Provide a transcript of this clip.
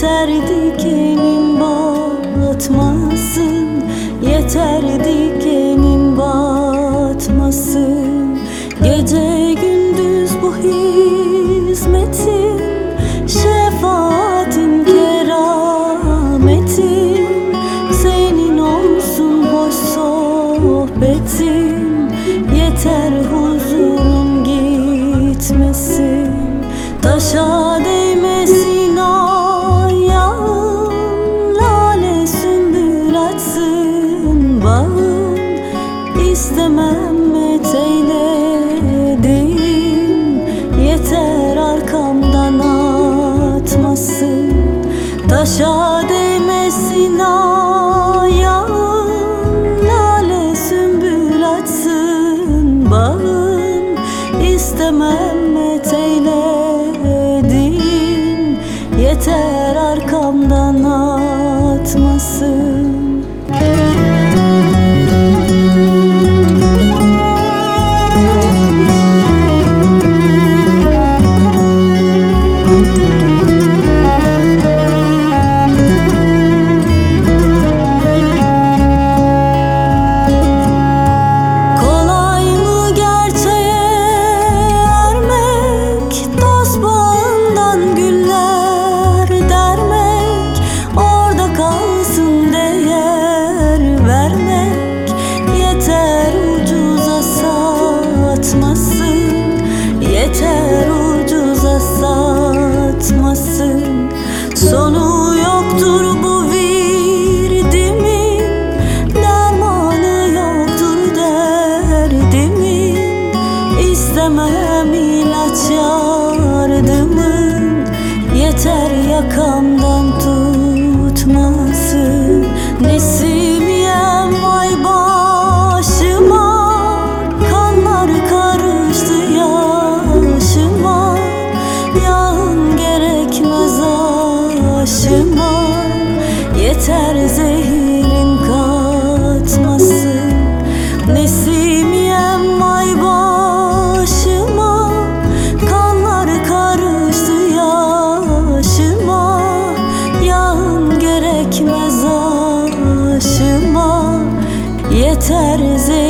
Yeter dikenin batmasın Yeter dikenin Taşa değmesin ayağın Lale sümbül açsın bağın. İstemem meteyledin Yeter arkamdan atmasın İstemem ilaç yardımın Yeter yakamdan tutmasın. Nesimiyem vay başıma. Kanlar karıştı yaşıma. Yağın gerekmez aşıma. Yeter zehirin Yeter zehirin